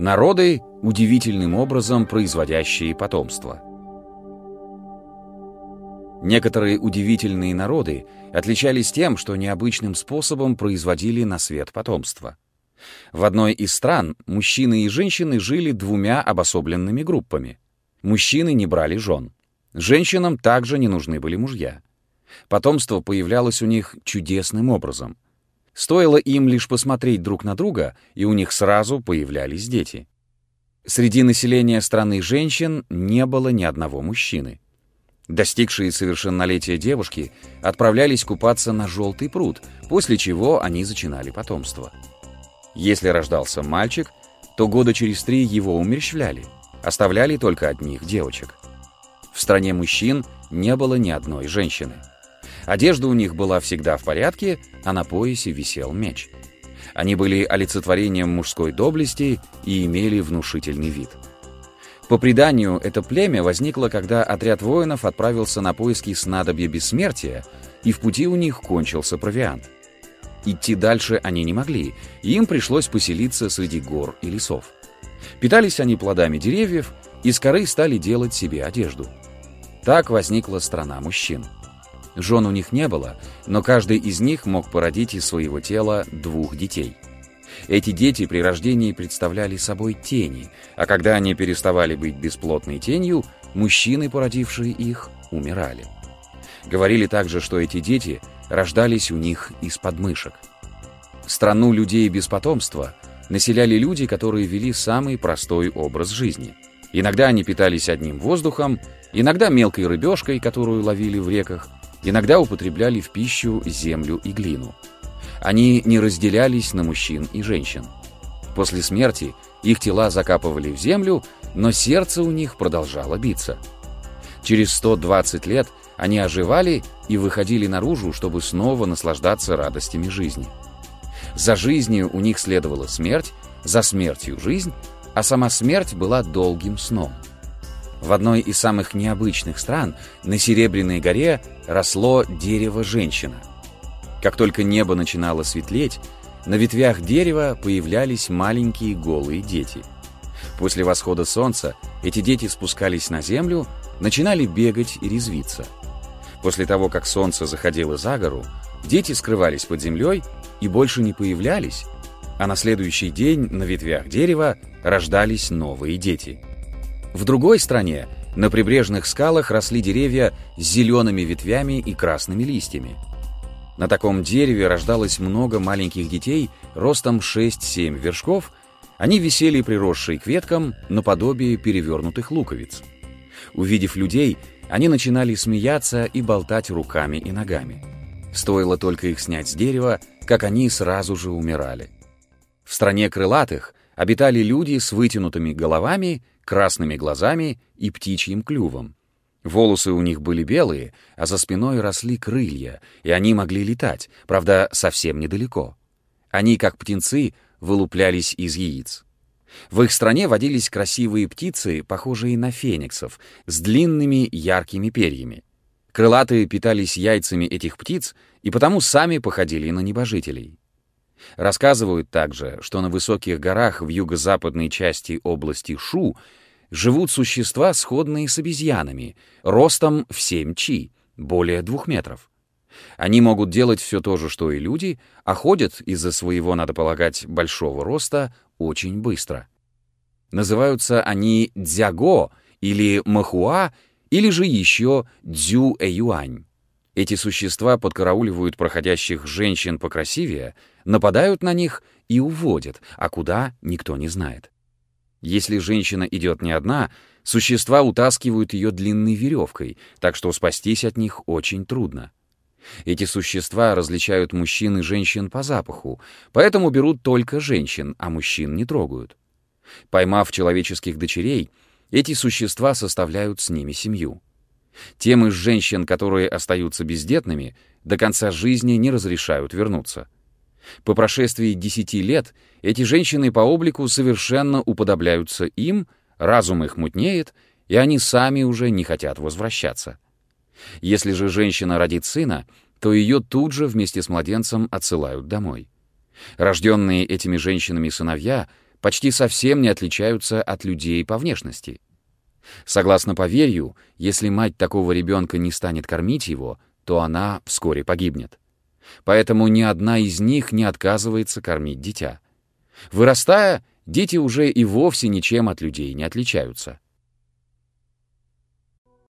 Народы, удивительным образом производящие потомство. Некоторые удивительные народы отличались тем, что необычным способом производили на свет потомство. В одной из стран мужчины и женщины жили двумя обособленными группами. Мужчины не брали жен. Женщинам также не нужны были мужья. Потомство появлялось у них чудесным образом — Стоило им лишь посмотреть друг на друга, и у них сразу появлялись дети. Среди населения страны женщин не было ни одного мужчины. Достигшие совершеннолетия девушки отправлялись купаться на желтый пруд, после чего они зачинали потомство. Если рождался мальчик, то года через три его умерщвляли, оставляли только одних девочек. В стране мужчин не было ни одной женщины. Одежда у них была всегда в порядке, а на поясе висел меч. Они были олицетворением мужской доблести и имели внушительный вид. По преданию, это племя возникло, когда отряд воинов отправился на поиски снадобья бессмертия, и в пути у них кончился провиант. Идти дальше они не могли, и им пришлось поселиться среди гор и лесов. Питались они плодами деревьев, из коры стали делать себе одежду. Так возникла страна мужчин. Жен у них не было, но каждый из них мог породить из своего тела двух детей. Эти дети при рождении представляли собой тени, а когда они переставали быть бесплотной тенью, мужчины, породившие их, умирали. Говорили также, что эти дети рождались у них из подмышек. Страну людей без потомства населяли люди, которые вели самый простой образ жизни. Иногда они питались одним воздухом, иногда мелкой рыбешкой, которую ловили в реках, иногда употребляли в пищу землю и глину. Они не разделялись на мужчин и женщин. После смерти их тела закапывали в землю, но сердце у них продолжало биться. Через 120 лет они оживали и выходили наружу, чтобы снова наслаждаться радостями жизни. За жизнью у них следовала смерть, за смертью жизнь, а сама смерть была долгим сном. В одной из самых необычных стран, на Серебряной горе, росло дерево-женщина. Как только небо начинало светлеть, на ветвях дерева появлялись маленькие голые дети. После восхода солнца эти дети спускались на землю, начинали бегать и резвиться. После того, как солнце заходило за гору, дети скрывались под землей и больше не появлялись, а на следующий день на ветвях дерева рождались новые дети – в другой стране на прибрежных скалах росли деревья с зелеными ветвями и красными листьями. На таком дереве рождалось много маленьких детей ростом 6-7 вершков, они висели приросшие к веткам наподобие перевернутых луковиц. Увидев людей, они начинали смеяться и болтать руками и ногами. Стоило только их снять с дерева, как они сразу же умирали. В стране крылатых обитали люди с вытянутыми головами, красными глазами и птичьим клювом. Волосы у них были белые, а за спиной росли крылья, и они могли летать, правда, совсем недалеко. Они, как птенцы, вылуплялись из яиц. В их стране водились красивые птицы, похожие на фениксов, с длинными яркими перьями. Крылатые питались яйцами этих птиц и потому сами походили на небожителей. Рассказывают также, что на высоких горах в юго-западной части области Шу живут существа, сходные с обезьянами, ростом в 7 чи, более двух метров. Они могут делать все то же, что и люди, а ходят из-за своего, надо полагать, большого роста очень быстро. Называются они дзяго или махуа, или же еще дзю-эюань. Эти существа подкарауливают проходящих женщин покрасивее, нападают на них и уводят, а куда — никто не знает. Если женщина идет не одна, существа утаскивают ее длинной веревкой, так что спастись от них очень трудно. Эти существа различают мужчин и женщин по запаху, поэтому берут только женщин, а мужчин не трогают. Поймав человеческих дочерей, эти существа составляют с ними семью. Тем из женщин, которые остаются бездетными, до конца жизни не разрешают вернуться. По прошествии десяти лет эти женщины по облику совершенно уподобляются им, разум их мутнеет, и они сами уже не хотят возвращаться. Если же женщина родит сына, то ее тут же вместе с младенцем отсылают домой. Рожденные этими женщинами сыновья почти совсем не отличаются от людей по внешности. Согласно поверью, если мать такого ребенка не станет кормить его, то она вскоре погибнет. Поэтому ни одна из них не отказывается кормить дитя. Вырастая, дети уже и вовсе ничем от людей не отличаются.